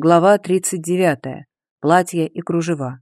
Глава 39. Платье и кружева.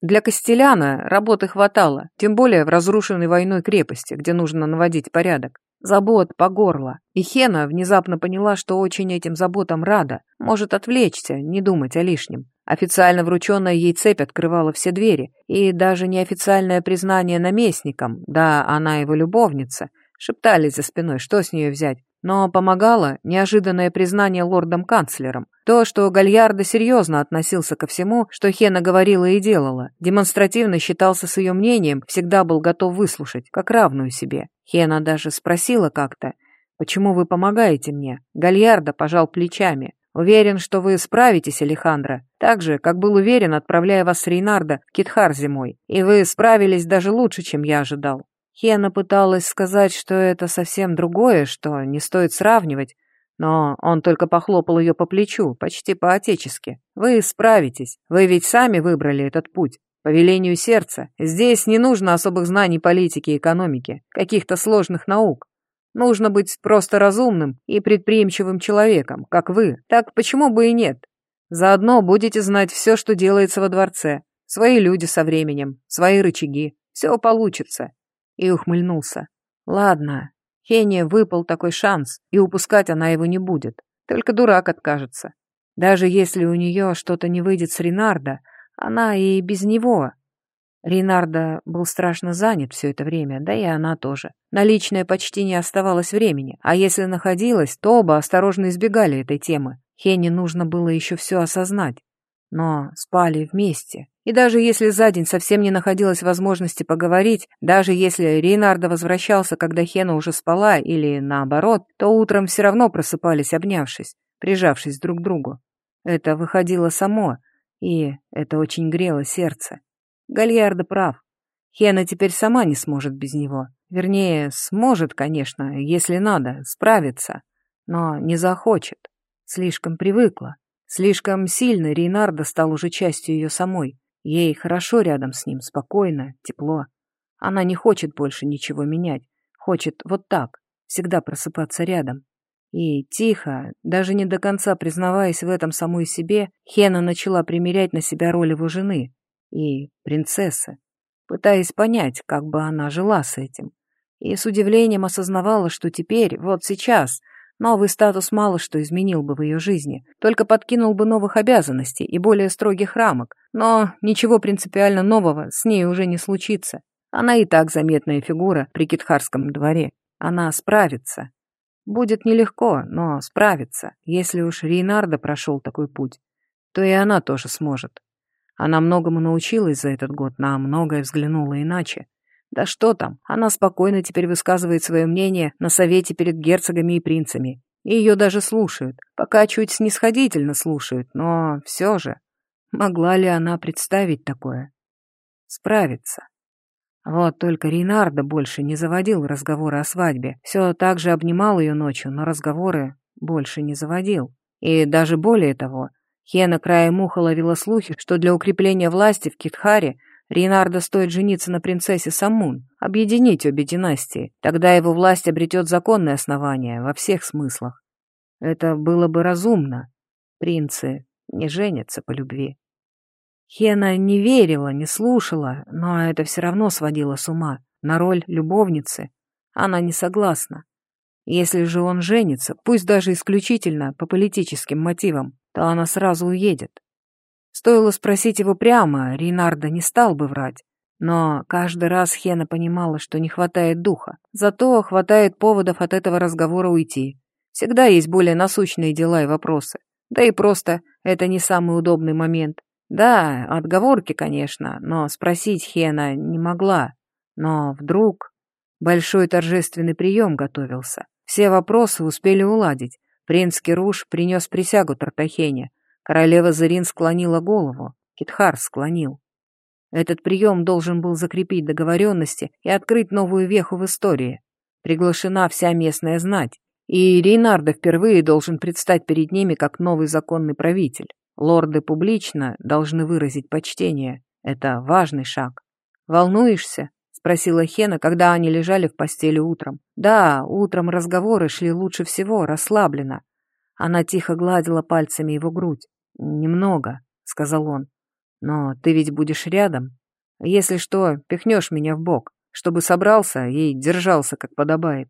Для Костеляна работы хватало, тем более в разрушенной войной крепости, где нужно наводить порядок. Забот по горло. И Хена внезапно поняла, что очень этим заботам рада, может отвлечься, не думать о лишнем. Официально врученная ей цепь открывала все двери, и даже неофициальное признание наместником, да, она его любовница, шептались за спиной, что с нее взять, но помогало неожиданное признание лордом-канцлером. То, что Гальярдо серьезно относился ко всему, что Хена говорила и делала, демонстративно считался с ее мнением, всегда был готов выслушать, как равную себе. Хена даже спросила как-то, «Почему вы помогаете мне?» Гальярдо пожал плечами. «Уверен, что вы справитесь, Алехандро, так же, как был уверен, отправляя вас с Рейнардо в Китхар зимой, и вы справились даже лучше, чем я ожидал. Хена пыталась сказать, что это совсем другое, что не стоит сравнивать, но он только похлопал ее по плечу, почти по-отечески. «Вы справитесь, вы ведь сами выбрали этот путь. По велению сердца. Здесь не нужно особых знаний политики и экономики, каких-то сложных наук. Нужно быть просто разумным и предприимчивым человеком, как вы. Так почему бы и нет? Заодно будете знать все, что делается во дворце. Свои люди со временем, свои рычаги. Все получится и ухмыльнулся. Ладно, Хене выпал такой шанс, и упускать она его не будет. Только дурак откажется. Даже если у нее что-то не выйдет с Ренардо, она и без него. Ренардо был страшно занят все это время, да и она тоже. На личное почти не оставалось времени, а если находилось, то оба осторожно избегали этой темы. Хене нужно было еще все осознать. Но спали вместе. И даже если за день совсем не находилось возможности поговорить, даже если Рейнардо возвращался, когда Хена уже спала, или наоборот, то утром все равно просыпались, обнявшись, прижавшись друг к другу. Это выходило само, и это очень грело сердце. Гальярдо прав. Хена теперь сама не сможет без него. Вернее, сможет, конечно, если надо, справиться, но не захочет. Слишком привыкла. Слишком сильно Рейнардо стал уже частью ее самой. Ей хорошо рядом с ним, спокойно, тепло. Она не хочет больше ничего менять. Хочет вот так, всегда просыпаться рядом. И тихо, даже не до конца признаваясь в этом самой себе, Хена начала примерять на себя роль его жены и принцессы, пытаясь понять, как бы она жила с этим. И с удивлением осознавала, что теперь, вот сейчас — Новый статус мало что изменил бы в ее жизни, только подкинул бы новых обязанностей и более строгих рамок, но ничего принципиально нового с ней уже не случится. Она и так заметная фигура при Китхарском дворе. Она справится. Будет нелегко, но справится. Если уж Рейнардо прошел такой путь, то и она тоже сможет. Она многому научилась за этот год, на многое взглянула иначе. Да что там, она спокойно теперь высказывает свое мнение на совете перед герцогами и принцами. Ее даже слушают, пока чуть снисходительно слушают, но все же. Могла ли она представить такое? Справиться. Вот только Рейнардо больше не заводил разговоры о свадьбе. Все так же обнимал ее ночью, но разговоры больше не заводил. И даже более того, Хена краем уха ловила слухи, что для укрепления власти в Китхаре Рейнарда стоит жениться на принцессе Самун, объединить обе династии, тогда его власть обретет законное основание во всех смыслах. Это было бы разумно. Принцы не женятся по любви. Хена не верила, не слушала, но это все равно сводило с ума. На роль любовницы она не согласна. Если же он женится, пусть даже исключительно по политическим мотивам, то она сразу уедет. Стоило спросить его прямо, Рейнарда не стал бы врать. Но каждый раз Хена понимала, что не хватает духа. Зато хватает поводов от этого разговора уйти. Всегда есть более насущные дела и вопросы. Да и просто это не самый удобный момент. Да, отговорки, конечно, но спросить Хена не могла. Но вдруг... Большой торжественный прием готовился. Все вопросы успели уладить. Принц Кируш принес присягу Тартахене, Королева Зарин склонила голову, Китхар склонил. Этот прием должен был закрепить договоренности и открыть новую веху в истории. Приглашена вся местная знать, и Рейнардо впервые должен предстать перед ними как новый законный правитель. Лорды публично должны выразить почтение. Это важный шаг. «Волнуешься?» — спросила Хена, когда они лежали в постели утром. «Да, утром разговоры шли лучше всего, расслабленно. Она тихо гладила пальцами его грудь. «Немного», — сказал он. «Но ты ведь будешь рядом. Если что, пихнешь меня в бок, чтобы собрался и держался, как подобает».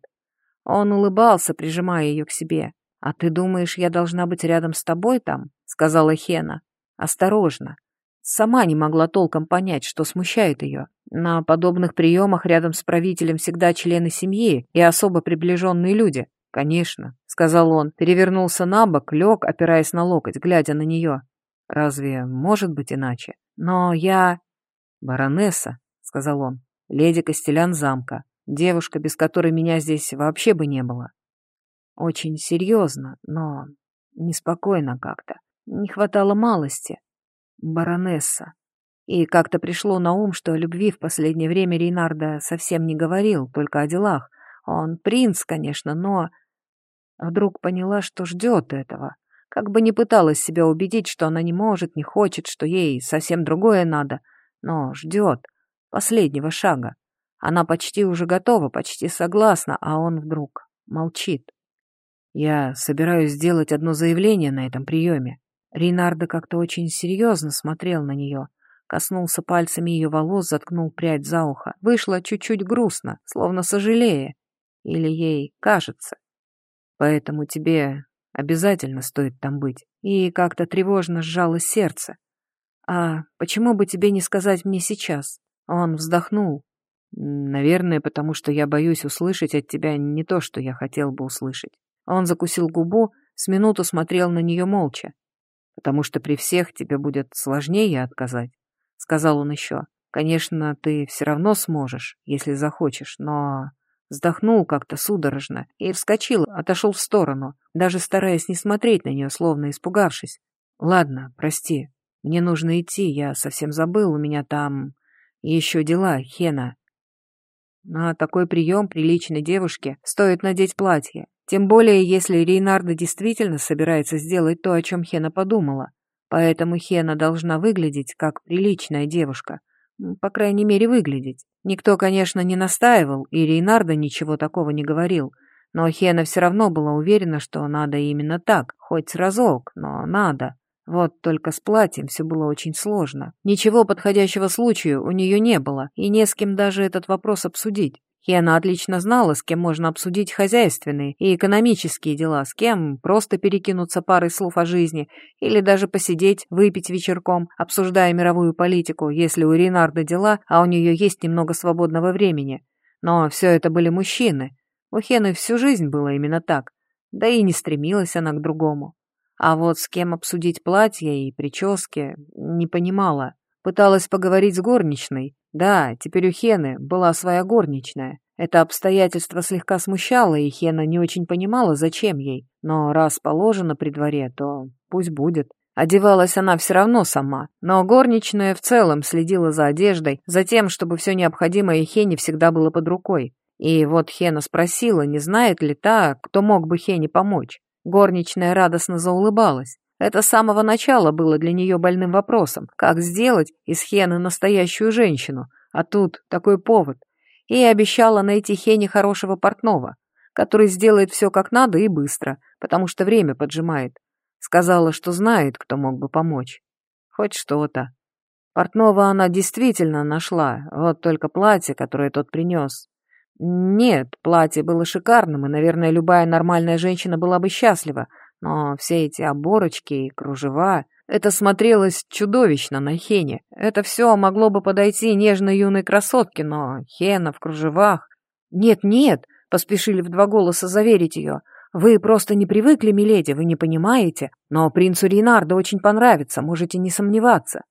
Он улыбался, прижимая ее к себе. «А ты думаешь, я должна быть рядом с тобой там?» — сказала Хена. «Осторожно. Сама не могла толком понять, что смущает ее. На подобных приемах рядом с правителем всегда члены семьи и особо приближенные люди. «Конечно», — сказал он, перевернулся на бок, лег, опираясь на локоть, глядя на нее. «Разве может быть иначе? Но я...» «Баронесса», — сказал он, — «леди Костелян замка, девушка, без которой меня здесь вообще бы не было». Очень серьезно, но неспокойно как-то. Не хватало малости баронесса. И как-то пришло на ум, что о любви в последнее время Рейнарда совсем не говорил, только о делах. Он принц, конечно, но... Вдруг поняла, что ждет этого. Как бы не пыталась себя убедить, что она не может, не хочет, что ей совсем другое надо, но ждет последнего шага. Она почти уже готова, почти согласна, а он вдруг молчит. Я собираюсь сделать одно заявление на этом приеме. Рейнардо как-то очень серьезно смотрел на нее, коснулся пальцами ее волос, заткнул прядь за ухо. Вышло чуть-чуть грустно, словно сожалея. Или ей кажется. Поэтому тебе обязательно стоит там быть. И как-то тревожно сжалось сердце. А почему бы тебе не сказать мне сейчас? Он вздохнул. Наверное, потому что я боюсь услышать от тебя не то, что я хотел бы услышать. Он закусил губу, с минуту смотрел на нее молча потому что при всех тебе будет сложнее отказать», — сказал он еще. «Конечно, ты все равно сможешь, если захочешь, но...» Вздохнул как-то судорожно и вскочил, отошел в сторону, даже стараясь не смотреть на нее, словно испугавшись. «Ладно, прости, мне нужно идти, я совсем забыл, у меня там еще дела, Хена». На такой прием приличной девушке стоит надеть платье, тем более, если Рейнарда действительно собирается сделать то, о чем Хена подумала. Поэтому Хена должна выглядеть как приличная девушка. По крайней мере, выглядеть. Никто, конечно, не настаивал, и Рейнарда ничего такого не говорил. Но Хена все равно была уверена, что надо именно так, хоть разок, но надо. Вот только с платьем все было очень сложно. Ничего подходящего случаю у нее не было, и не с кем даже этот вопрос обсудить. Хена отлично знала, с кем можно обсудить хозяйственные и экономические дела, с кем просто перекинуться парой слов о жизни или даже посидеть, выпить вечерком, обсуждая мировую политику, если у Ренарда дела, а у нее есть немного свободного времени. Но все это были мужчины. У Хены всю жизнь было именно так, да и не стремилась она к другому. А вот с кем обсудить платье и прически не понимала. Пыталась поговорить с горничной, да, теперь у Хены была своя горничная. Это обстоятельство слегка смущало, и Хена не очень понимала, зачем ей. Но раз положено при дворе, то пусть будет. Одевалась она все равно сама, но горничная в целом следила за одеждой, за тем, чтобы все необходимое Хене всегда было под рукой. И вот Хена спросила, не знает ли та, кто мог бы Хене помочь. Горничная радостно заулыбалась. Это с самого начала было для нее больным вопросом, как сделать из Хены настоящую женщину, а тут такой повод. И обещала найти Хене хорошего портного, который сделает все как надо и быстро, потому что время поджимает. Сказала, что знает, кто мог бы помочь. Хоть что-то. Портного она действительно нашла, вот только платье, которое тот принес. Нет, платье было шикарным, и, наверное, любая нормальная женщина была бы счастлива, но все эти оборочки и кружева... Это смотрелось чудовищно на Хене. Это все могло бы подойти нежной юной красотке, но Хена в кружевах... «Нет-нет», — поспешили в два голоса заверить ее, «вы просто не привыкли, миледи, вы не понимаете, но принцу Рейнарду очень понравится, можете не сомневаться».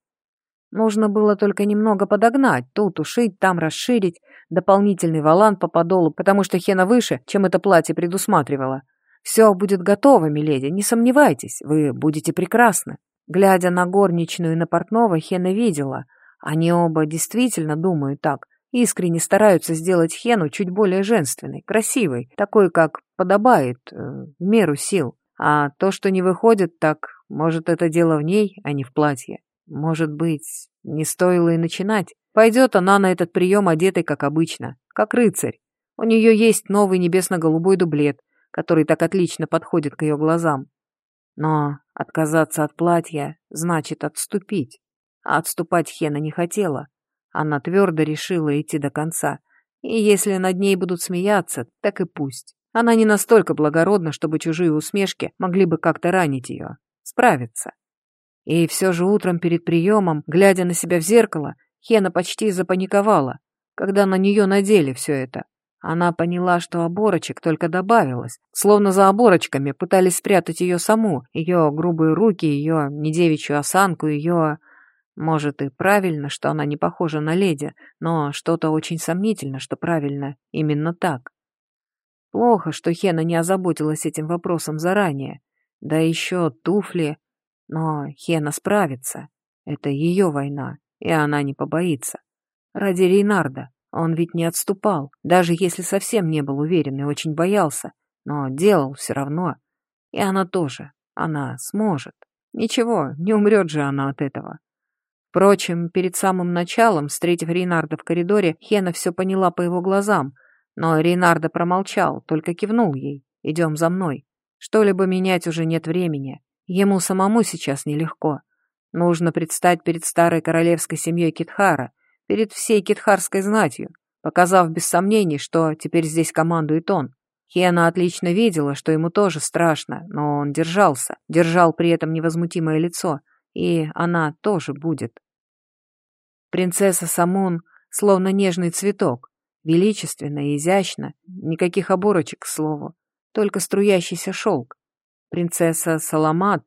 Нужно было только немного подогнать, тут ушить, там расширить, дополнительный валан по подолу, потому что Хена выше, чем это платье предусматривало. «Все будет готово, миледи, не сомневайтесь, вы будете прекрасны». Глядя на горничную и на портного, Хена видела. Они оба действительно думают так, искренне стараются сделать Хену чуть более женственной, красивой, такой, как подобает, э, в меру сил. А то, что не выходит, так, может, это дело в ней, а не в платье. Может быть, не стоило и начинать. Пойдет она на этот прием одетой, как обычно, как рыцарь. У нее есть новый небесно-голубой дублет, который так отлично подходит к ее глазам. Но отказаться от платья значит отступить. А отступать Хена не хотела. Она твердо решила идти до конца. И если над ней будут смеяться, так и пусть. Она не настолько благородна, чтобы чужие усмешки могли бы как-то ранить ее. Справиться. И все же утром перед приемом, глядя на себя в зеркало, Хена почти запаниковала, когда на нее надели все это. Она поняла, что оборочек только добавилось, словно за оборочками пытались спрятать ее саму, ее грубые руки, ее недевичью осанку, ее... Может, и правильно, что она не похожа на леди, но что-то очень сомнительно, что правильно именно так. Плохо, что Хена не озаботилась этим вопросом заранее. Да еще туфли. Но Хена справится. Это ее война, и она не побоится. Ради Рейнарда. Он ведь не отступал, даже если совсем не был уверен и очень боялся, но делал все равно. И она тоже. Она сможет. Ничего, не умрет же она от этого. Впрочем, перед самым началом, встретив Рейнарда в коридоре, Хена все поняла по его глазам, но Рейнарда промолчал, только кивнул ей. «Идем за мной. Что-либо менять уже нет времени. Ему самому сейчас нелегко. Нужно предстать перед старой королевской семьей Китхара, перед всей китхарской знатью, показав без сомнений, что теперь здесь командует он. Хена отлично видела, что ему тоже страшно, но он держался, держал при этом невозмутимое лицо, и она тоже будет. Принцесса Самун словно нежный цветок, величественно и изящно, никаких оборочек, к слову, только струящийся шелк. Принцесса Саламат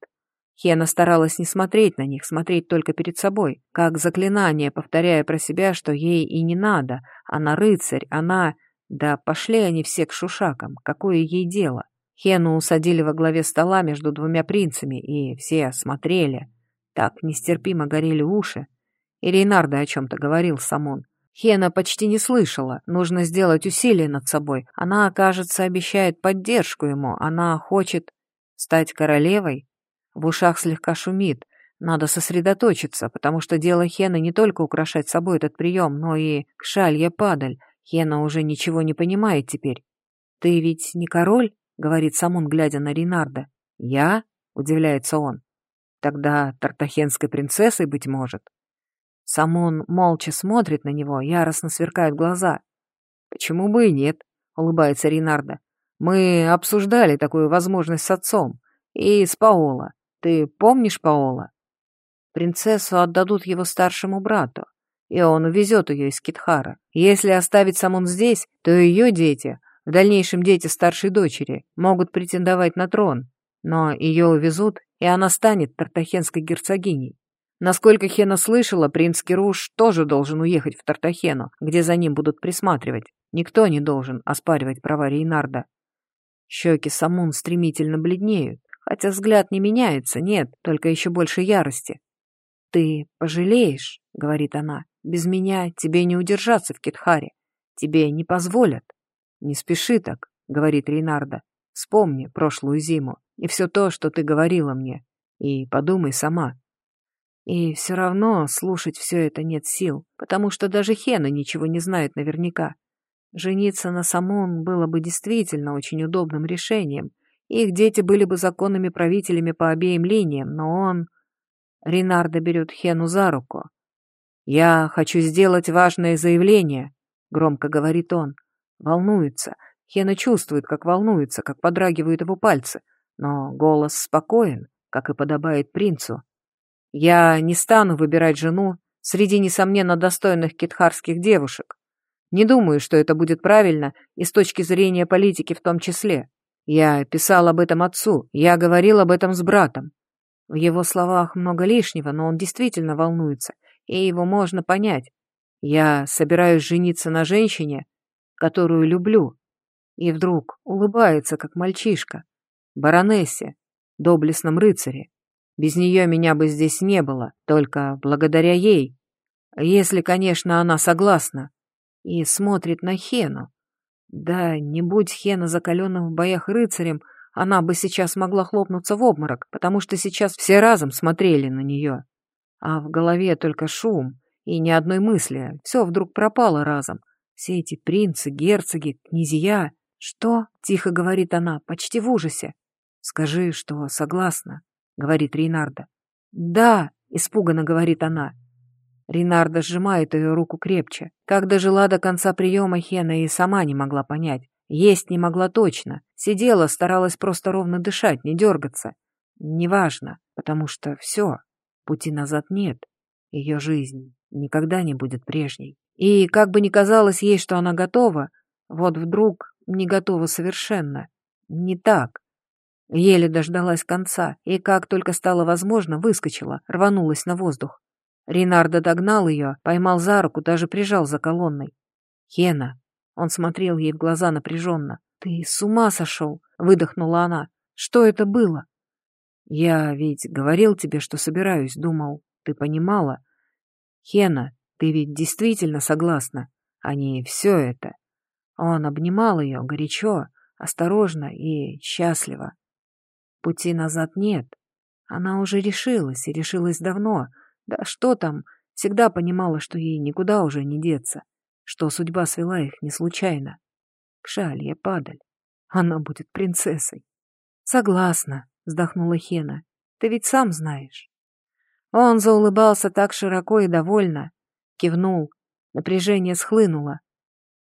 Хена старалась не смотреть на них, смотреть только перед собой, как заклинание, повторяя про себя, что ей и не надо. Она рыцарь, она... Да пошли они все к шушакам, какое ей дело? Хену усадили во главе стола между двумя принцами, и все смотрели. Так нестерпимо горели уши. И Рейнарда о чем-то говорил Самон. Хена почти не слышала. Нужно сделать усилие над собой. Она, кажется, обещает поддержку ему. Она хочет стать королевой. В ушах слегка шумит. Надо сосредоточиться, потому что дело Хена не только украшать собой этот прием, но и кшалья падаль. Хена уже ничего не понимает теперь. «Ты ведь не король?» — говорит Самун, глядя на Ринарда. «Я?» — удивляется он. «Тогда тартахенской принцессой, быть может?» Самун молча смотрит на него, яростно сверкают глаза. «Почему бы и нет?» — улыбается Ринарда. «Мы обсуждали такую возможность с отцом и с Паоло. Ты помнишь Паола? Принцессу отдадут его старшему брату, и он увезет ее из Китхара. Если оставить Самун здесь, то ее дети, в дальнейшем дети старшей дочери, могут претендовать на трон, но ее увезут, и она станет тартахенской герцогиней. Насколько Хена слышала, принц Кируш тоже должен уехать в Тартахену, где за ним будут присматривать. Никто не должен оспаривать права Рейнарда. Щеки Самун стремительно бледнеют. Хотя взгляд не меняется, нет, только еще больше ярости. «Ты пожалеешь», — говорит она, — «без меня тебе не удержаться в Китхаре. Тебе не позволят». «Не спеши так», — говорит Рейнарда. «Вспомни прошлую зиму и все то, что ты говорила мне, и подумай сама». И все равно слушать все это нет сил, потому что даже Хена ничего не знает наверняка. Жениться на Самон было бы действительно очень удобным решением, их дети были бы законными правителями по обеим линиям, но он... Ренардо берет Хену за руку. «Я хочу сделать важное заявление», — громко говорит он. Волнуется. Хена чувствует, как волнуется, как подрагивают его пальцы, но голос спокоен, как и подобает принцу. «Я не стану выбирать жену среди, несомненно, достойных китхарских девушек. Не думаю, что это будет правильно и с точки зрения политики в том числе. Я писал об этом отцу, я говорил об этом с братом. В его словах много лишнего, но он действительно волнуется, и его можно понять. Я собираюсь жениться на женщине, которую люблю. И вдруг улыбается, как мальчишка. Баронессе, доблестном рыцаре. Без нее меня бы здесь не было, только благодаря ей. Если, конечно, она согласна. И смотрит на Хену. Да, не будь Хена закаленным в боях рыцарем, она бы сейчас могла хлопнуться в обморок, потому что сейчас все разом смотрели на нее. А в голове только шум и ни одной мысли, все вдруг пропало разом. Все эти принцы, герцоги, князья. «Что?» — тихо говорит она, почти в ужасе. «Скажи, что согласна», — говорит Рейнарда. «Да», — испуганно говорит она. Ринарда сжимает ее руку крепче. Как дожила до конца приема, Хена и сама не могла понять. Есть не могла точно. Сидела, старалась просто ровно дышать, не дергаться. Неважно, потому что все, пути назад нет. Ее жизнь никогда не будет прежней. И как бы ни казалось ей, что она готова, вот вдруг не готова совершенно. Не так. Еле дождалась конца, и как только стало возможно, выскочила, рванулась на воздух. Ринардо догнал ее, поймал за руку, даже прижал за колонной. «Хена!» Он смотрел ей в глаза напряженно. «Ты с ума сошел!» — выдохнула она. «Что это было?» «Я ведь говорил тебе, что собираюсь, думал. Ты понимала?» «Хена, ты ведь действительно согласна, а не все это». Он обнимал ее горячо, осторожно и счастливо. Пути назад нет. Она уже решилась, и решилась давно — да что там, всегда понимала, что ей никуда уже не деться, что судьба свела их не случайно. Кшалья падаль. Она будет принцессой. Согласна, вздохнула Хена. Ты ведь сам знаешь. Он заулыбался так широко и довольно. Кивнул. Напряжение схлынуло.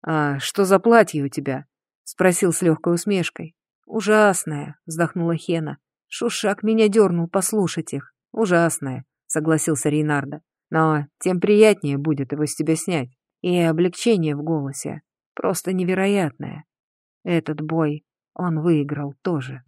«А что за платье у тебя?» — спросил с легкой усмешкой. «Ужасное», — вздохнула Хена. Шушак меня дернул послушать их. Ужасное согласился Рейнарда. Но тем приятнее будет его с тебя снять. И облегчение в голосе. Просто невероятное. Этот бой он выиграл тоже.